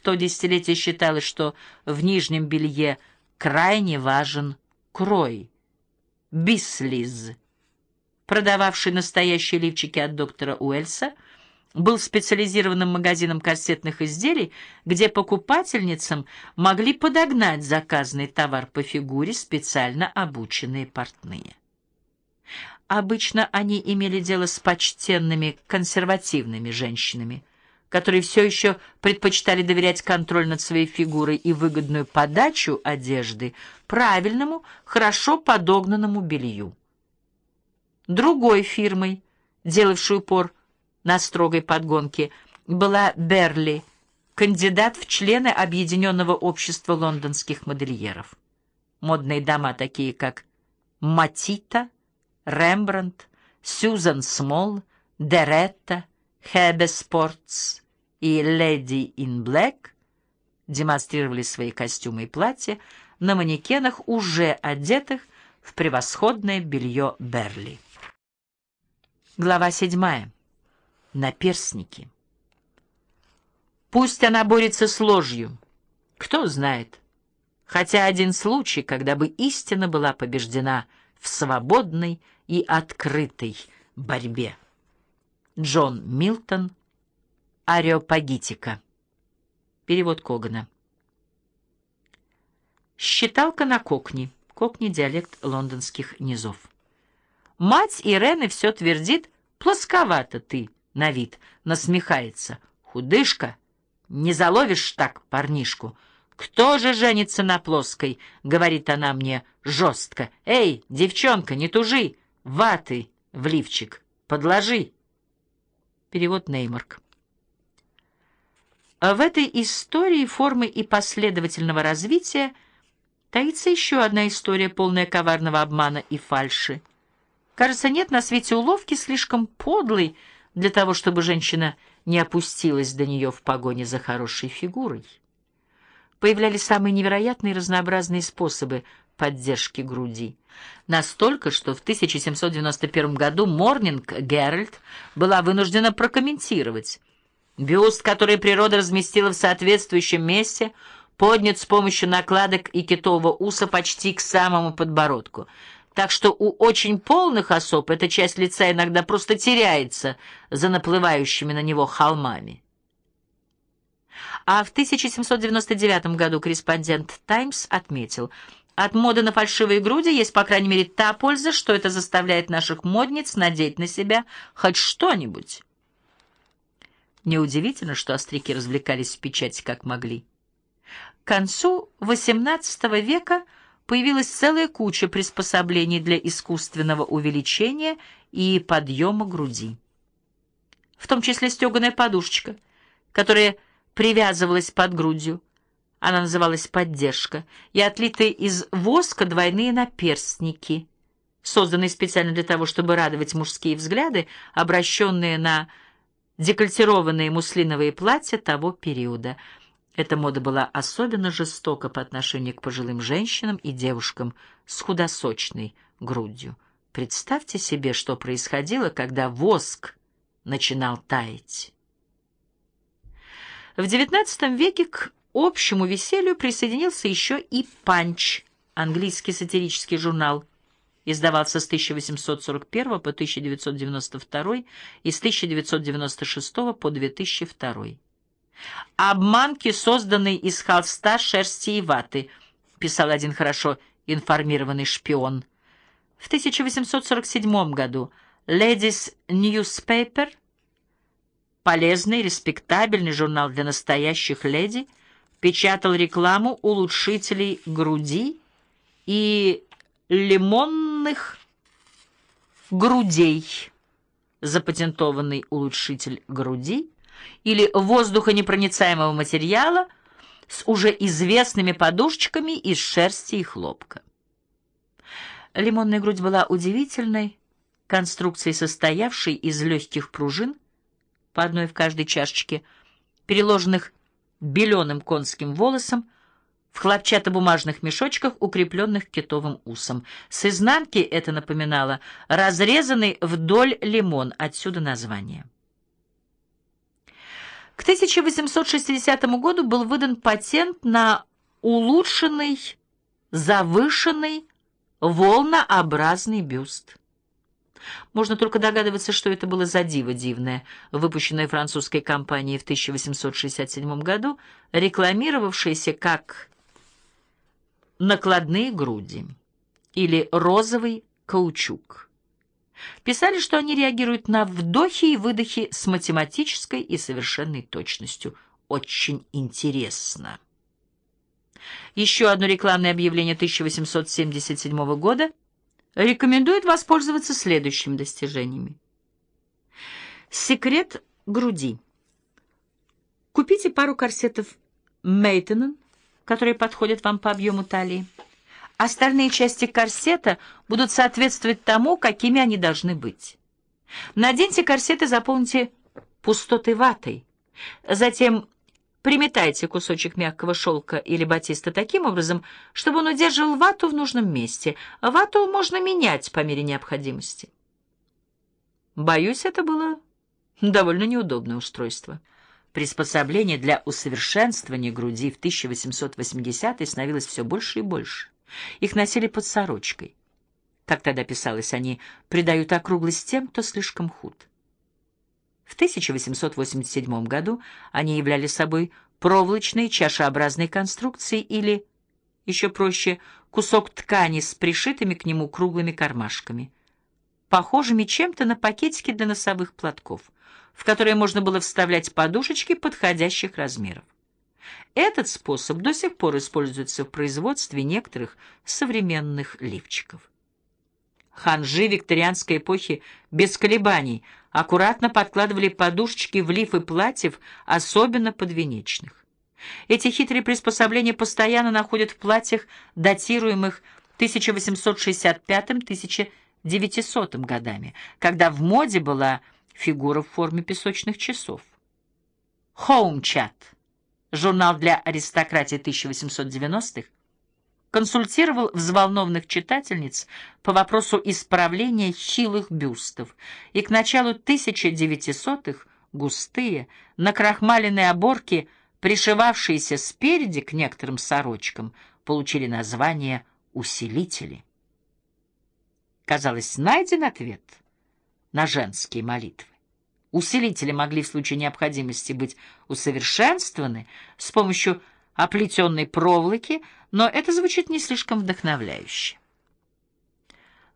В то десятилетие считалось, что в нижнем белье крайне важен крой, бислиз. Продававший настоящие лифчики от доктора Уэльса, был специализированным магазином корсетных изделий, где покупательницам могли подогнать заказанный товар по фигуре специально обученные портные. Обычно они имели дело с почтенными консервативными женщинами, которые все еще предпочитали доверять контроль над своей фигурой и выгодную подачу одежды правильному, хорошо подогнанному белью. Другой фирмой, делавшей упор на строгой подгонке, была Берли, кандидат в члены Объединенного общества лондонских модельеров. Модные дома, такие как Матита, Рембрандт, Сьюзан Смол, Деретта, Хебе Спортс и Леди ин Блэк демонстрировали свои костюмы и платья на манекенах, уже одетых в превосходное белье Берли. Глава седьмая. Наперстники. Пусть она борется с ложью. Кто знает. Хотя один случай, когда бы истина была побеждена — в свободной и открытой борьбе. Джон Милтон, Ареопагитика. Перевод Когана. Считалка на кокни. Кокни — диалект лондонских низов. Мать Ирены все твердит, плосковато ты на вид, насмехается. Худышка, не заловишь так парнишку — «Кто же женится на плоской?» — говорит она мне жестко. «Эй, девчонка, не тужи! Ваты в лифчик подложи!» Перевод Неймарк. В этой истории формы и последовательного развития таится еще одна история, полная коварного обмана и фальши. Кажется, нет на свете уловки слишком подлой для того, чтобы женщина не опустилась до нее в погоне за хорошей фигурой появлялись самые невероятные разнообразные способы поддержки груди. Настолько, что в 1791 году Morning Herald была вынуждена прокомментировать. Бюст, который природа разместила в соответствующем месте, поднят с помощью накладок и китового уса почти к самому подбородку. Так что у очень полных особ эта часть лица иногда просто теряется за наплывающими на него холмами а в 1799 году корреспондент «Таймс» отметил, от моды на фальшивые груди есть, по крайней мере, та польза, что это заставляет наших модниц надеть на себя хоть что-нибудь. Неудивительно, что остряки развлекались в печати как могли. К концу XVIII века появилась целая куча приспособлений для искусственного увеличения и подъема груди. В том числе стеганая подушечка, которая привязывалась под грудью. Она называлась «поддержка», и отлитые из воска двойные наперстники, созданные специально для того, чтобы радовать мужские взгляды, обращенные на декольтированные муслиновые платья того периода. Эта мода была особенно жестока по отношению к пожилым женщинам и девушкам с худосочной грудью. Представьте себе, что происходило, когда воск начинал таять. В XIX веке к общему веселью присоединился еще и «Панч», английский сатирический журнал. Издавался с 1841 по 1992 и с 1996 по 2002. «Обманки, созданные из холста, шерсти и ваты», писал один хорошо информированный шпион. В 1847 году «Ladies Newspaper» полезный, респектабельный журнал для настоящих леди, печатал рекламу улучшителей груди и лимонных грудей, запатентованный улучшитель груди или воздухонепроницаемого материала с уже известными подушечками из шерсти и хлопка. Лимонная грудь была удивительной конструкцией, состоявшей из легких пружин, по одной в каждой чашечке, переложенных беленым конским волосом, в хлопчатобумажных мешочках, укрепленных китовым усом. С изнанки это напоминало разрезанный вдоль лимон, отсюда название. К 1860 году был выдан патент на улучшенный, завышенный, волнообразный бюст. Можно только догадываться, что это было за диво дивное, выпущенное французской компанией в 1867 году, рекламировавшееся как накладные груди или розовый каучук. Писали, что они реагируют на вдохи и выдохи с математической и совершенной точностью. Очень интересно. Еще одно рекламное объявление 1877 года рекомендует воспользоваться следующими достижениями. Секрет груди. Купите пару корсетов Мейтонен, которые подходят вам по объему талии. Остальные части корсета будут соответствовать тому, какими они должны быть. Наденьте корсет и заполните пустотой ватой. Затем приметайте кусочек мягкого шелка или батиста таким образом, чтобы он удерживал вату в нужном месте. Вату можно менять по мере необходимости. Боюсь, это было довольно неудобное устройство. Приспособление для усовершенствования груди в 1880-е становилось все больше и больше. Их носили под сорочкой. Как тогда писалось, они придают округлость тем, кто слишком худ. В 1887 году они являли собой проволочные чашеобразные конструкции или, еще проще, кусок ткани с пришитыми к нему круглыми кармашками, похожими чем-то на пакетики для носовых платков, в которые можно было вставлять подушечки подходящих размеров. Этот способ до сих пор используется в производстве некоторых современных лифчиков. Ханжи викторианской эпохи без колебаний аккуратно подкладывали подушечки в лифы платьев, особенно подвенечных. Эти хитрые приспособления постоянно находят в платьях, датируемых 1865-1900 годами, когда в моде была фигура в форме песочных часов. Хоум-чат журнал для аристократии 1890-х, консультировал взволнованных читательниц по вопросу исправления хилых бюстов, и к началу 1900-х густые, накрахмаленные оборки, пришивавшиеся спереди к некоторым сорочкам, получили название усилители. Казалось, найден ответ на женские молитвы. Усилители могли в случае необходимости быть усовершенствованы с помощью оплетенной проволоки, но это звучит не слишком вдохновляюще.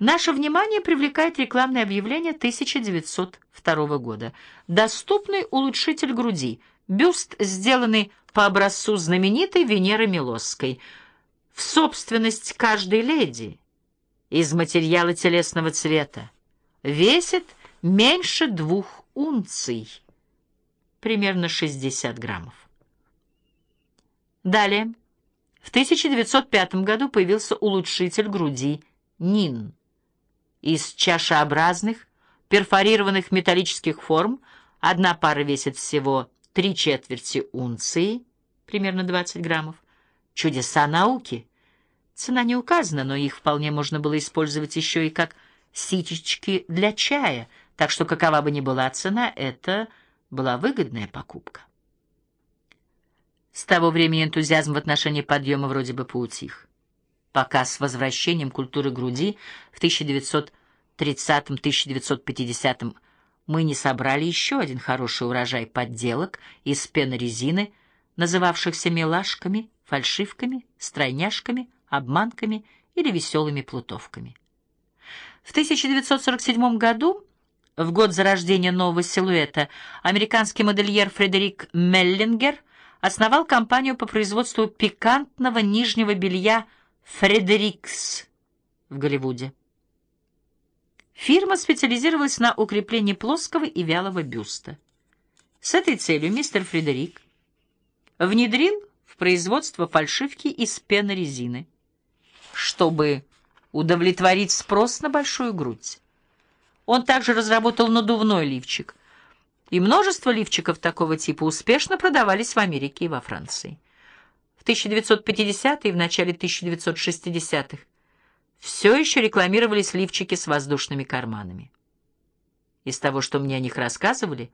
Наше внимание привлекает рекламное объявление 1902 года. Доступный улучшитель груди. Бюст, сделанный по образцу знаменитой Венеры Милосской. В собственность каждой леди. Из материала телесного цвета. Весит меньше двух унций, примерно 60 граммов. Далее, в 1905 году появился улучшитель груди НИН. Из чашеобразных, перфорированных металлических форм одна пара весит всего три четверти унции, примерно 20 граммов. Чудеса науки. Цена не указана, но их вполне можно было использовать еще и как ситечки для чая — так что какова бы ни была цена, это была выгодная покупка. С того времени энтузиазм в отношении подъема вроде бы поутих. Пока с возвращением культуры груди в 1930-1950 мы не собрали еще один хороший урожай подделок из пенорезины, называвшихся милашками, фальшивками, стройняшками, обманками или веселыми плутовками. В 1947 году в год зарождения нового силуэта американский модельер Фредерик Меллингер основал компанию по производству пикантного нижнего белья «Фредерикс» в Голливуде. Фирма специализировалась на укреплении плоского и вялого бюста. С этой целью мистер Фредерик внедрил в производство фальшивки из пенорезины, чтобы удовлетворить спрос на большую грудь. Он также разработал надувной лифчик. И множество лифчиков такого типа успешно продавались в Америке и во Франции. В 1950-е и в начале 1960-х все еще рекламировались лифчики с воздушными карманами. Из того, что мне о них рассказывали,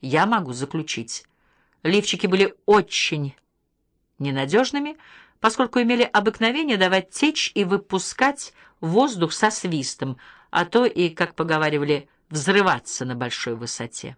я могу заключить, Лифчики были очень ненадежными, поскольку имели обыкновение давать течь и выпускать воздух со свистом, а то и, как поговаривали, взрываться на большой высоте.